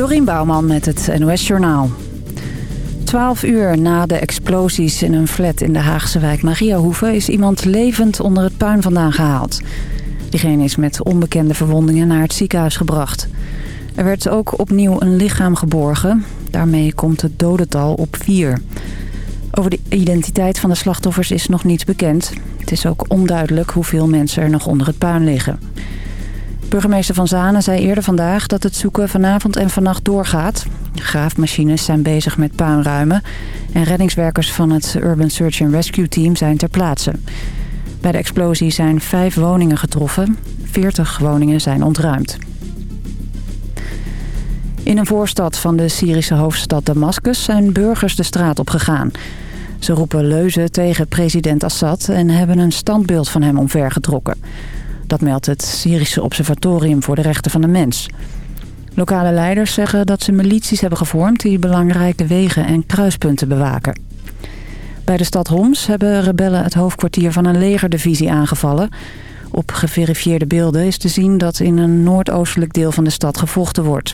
Dorien Bouwman met het NOS Journaal. Twaalf uur na de explosies in een flat in de Haagse wijk Mariahoeve... is iemand levend onder het puin vandaan gehaald. Diegene is met onbekende verwondingen naar het ziekenhuis gebracht. Er werd ook opnieuw een lichaam geborgen. Daarmee komt het dodental op vier. Over de identiteit van de slachtoffers is nog niets bekend. Het is ook onduidelijk hoeveel mensen er nog onder het puin liggen. Burgemeester Van Zanen zei eerder vandaag dat het zoeken vanavond en vannacht doorgaat. Graafmachines zijn bezig met puinruimen en reddingswerkers van het Urban Search and Rescue Team zijn ter plaatse. Bij de explosie zijn vijf woningen getroffen. 40 woningen zijn ontruimd. In een voorstad van de Syrische hoofdstad Damascus zijn burgers de straat op gegaan. Ze roepen leuzen tegen president Assad en hebben een standbeeld van hem omvergetrokken. Dat meldt het Syrische Observatorium voor de Rechten van de Mens. Lokale leiders zeggen dat ze milities hebben gevormd... die belangrijke wegen en kruispunten bewaken. Bij de stad Homs hebben rebellen het hoofdkwartier van een legerdivisie aangevallen. Op geverifieerde beelden is te zien dat in een noordoostelijk deel van de stad gevochten wordt.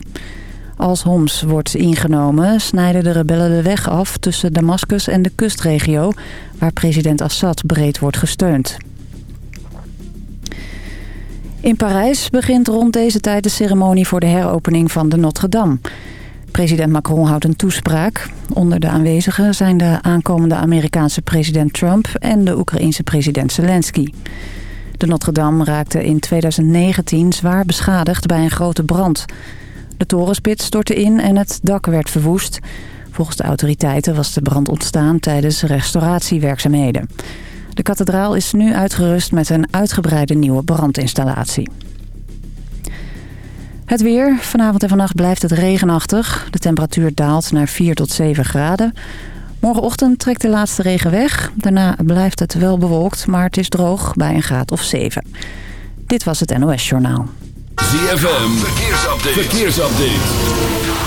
Als Homs wordt ingenomen snijden de rebellen de weg af tussen Damascus en de kustregio... waar president Assad breed wordt gesteund. In Parijs begint rond deze tijd de ceremonie voor de heropening van de Notre-Dame. President Macron houdt een toespraak. Onder de aanwezigen zijn de aankomende Amerikaanse president Trump en de Oekraïense president Zelensky. De Notre-Dame raakte in 2019 zwaar beschadigd bij een grote brand. De torenspits stortte in en het dak werd verwoest. Volgens de autoriteiten was de brand ontstaan tijdens restauratiewerkzaamheden. De kathedraal is nu uitgerust met een uitgebreide nieuwe brandinstallatie. Het weer. Vanavond en vannacht blijft het regenachtig. De temperatuur daalt naar 4 tot 7 graden. Morgenochtend trekt de laatste regen weg. Daarna blijft het wel bewolkt, maar het is droog bij een graad of 7. Dit was het NOS Journaal. ZFM. Verkeersupdate. Verkeersupdate.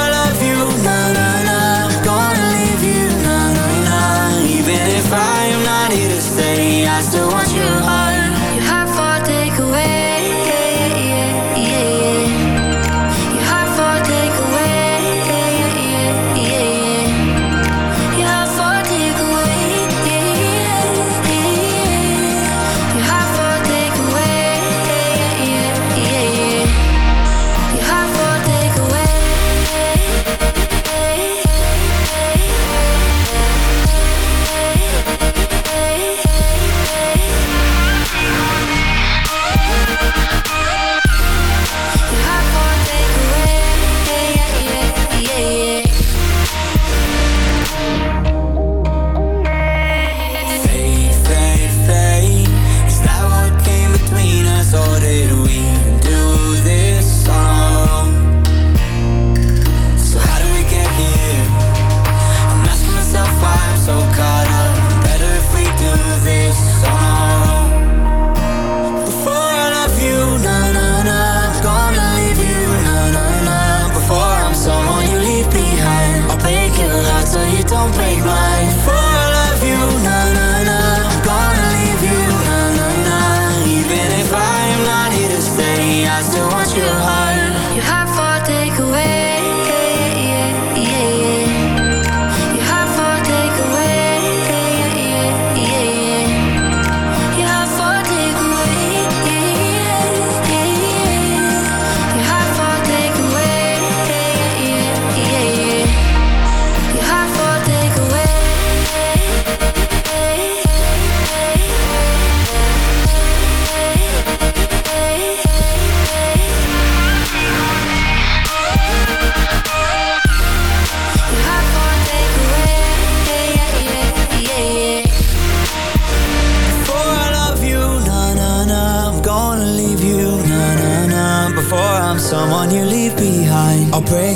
just to want you. Oh,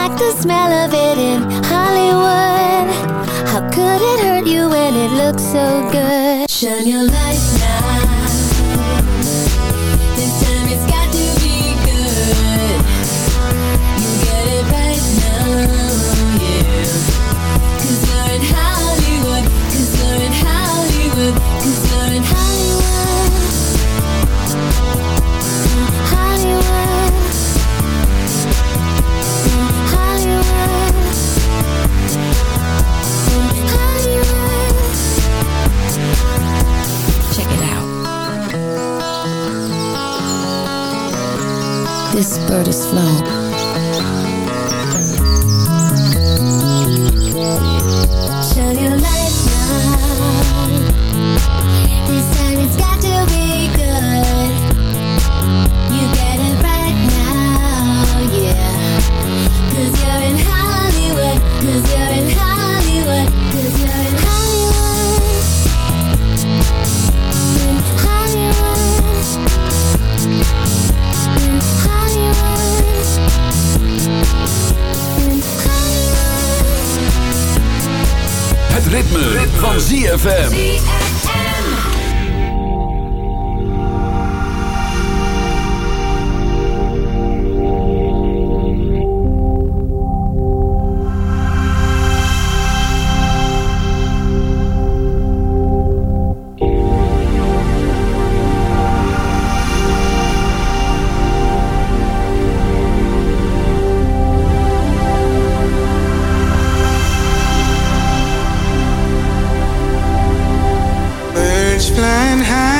like the smell of it in Hollywood. How could it hurt you when it looks so good? Shine your light. bird is flown. ritme, van ZFM. flying high.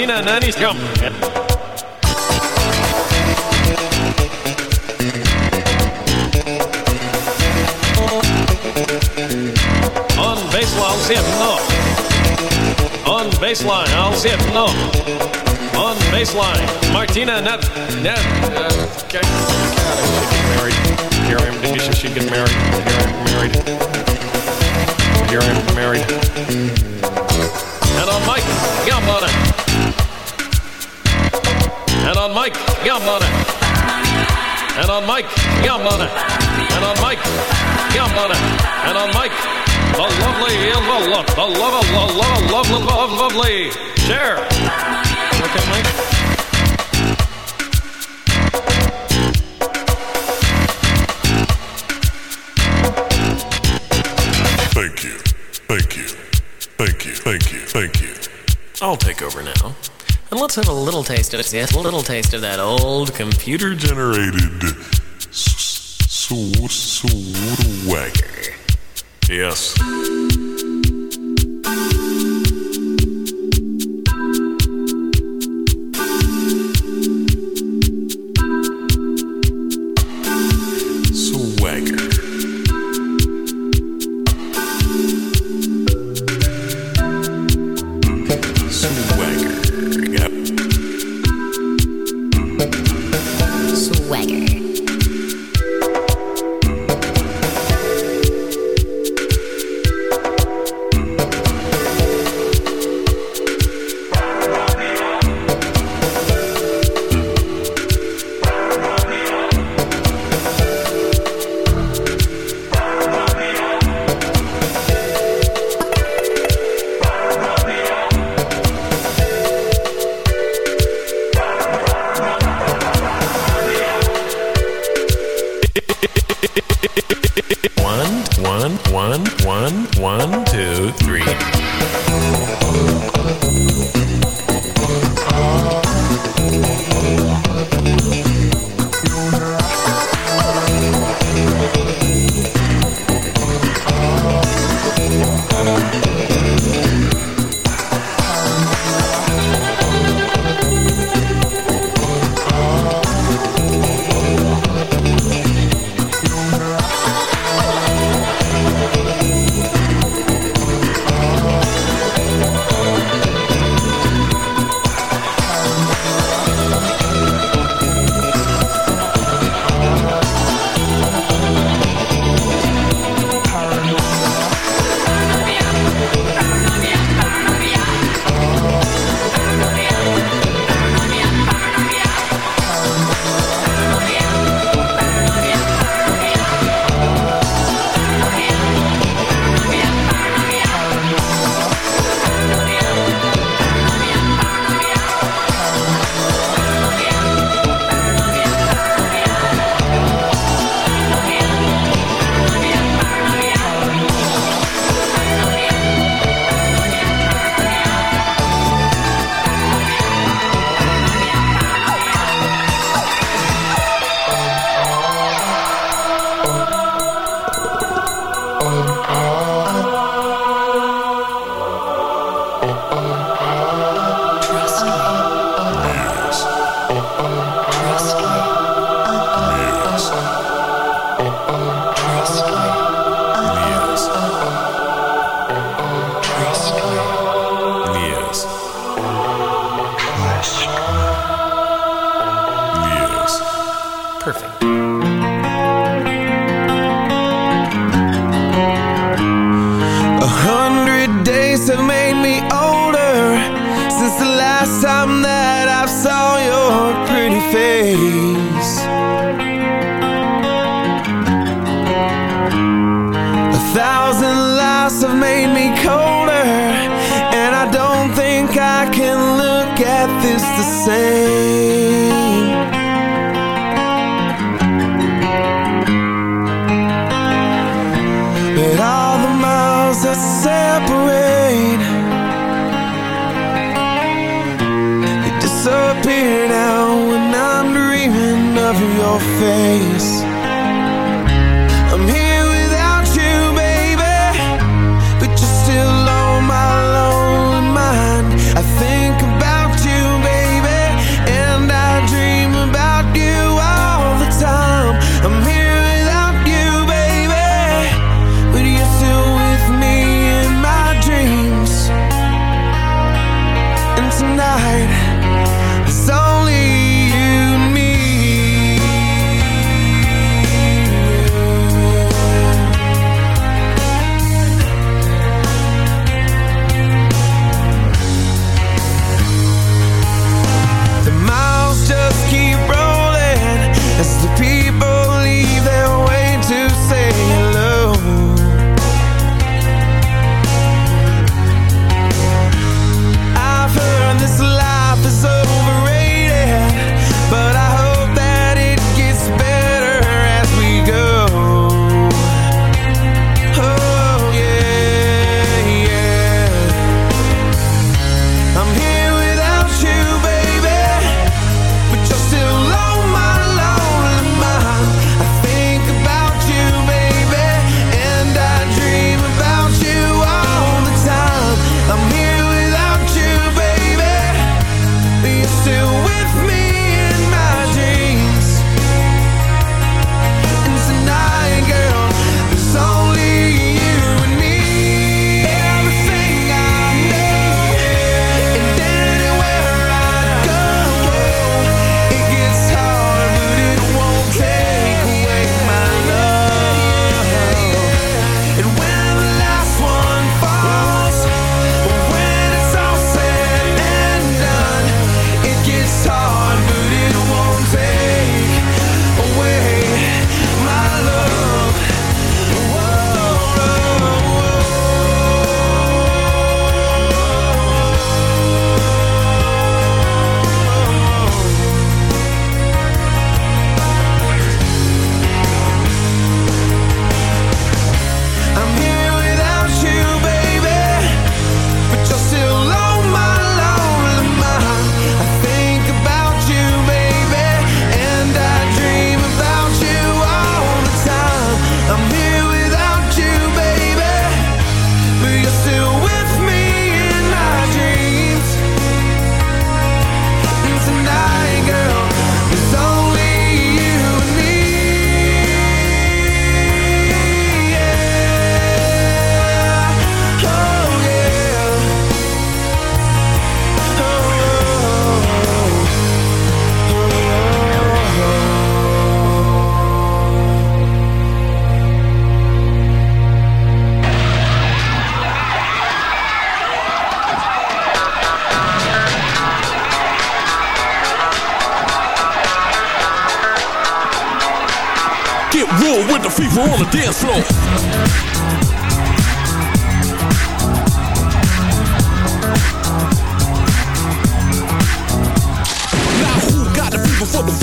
Tina Nani's come. On baseline, I'll see it. no. On baseline, I'll see it. no. On baseline, Martina Nev. Nev. Uh, okay. Here I am, Denisha, she get married. Here I am, married. Here I am, married. And on Mike, Gambana on Mike, yum on it. And on Mike, yum on it. And on Mike, yum on it. And on Mike, the lovely, the lovely, the lovely, the lovely, lovely, love, love, lovely. Share. Okay, Mike. Thank you. Thank you. Thank you. Thank you. I'll take over now and let's have a little taste of it. Yes, a little taste of that old computer-generated swagger. Yes. face.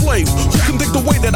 slave. Who can think the way that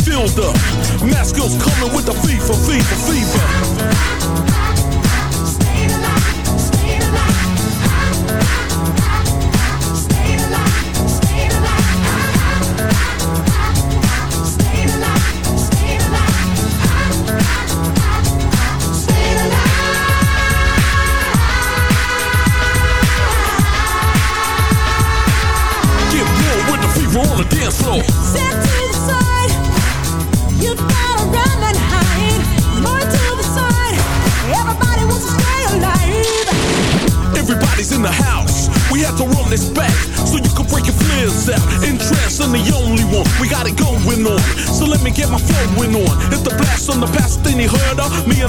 filled up. Mask girls coming with the fever, fever, fever.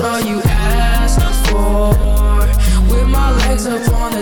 all you asked for. With my legs up on the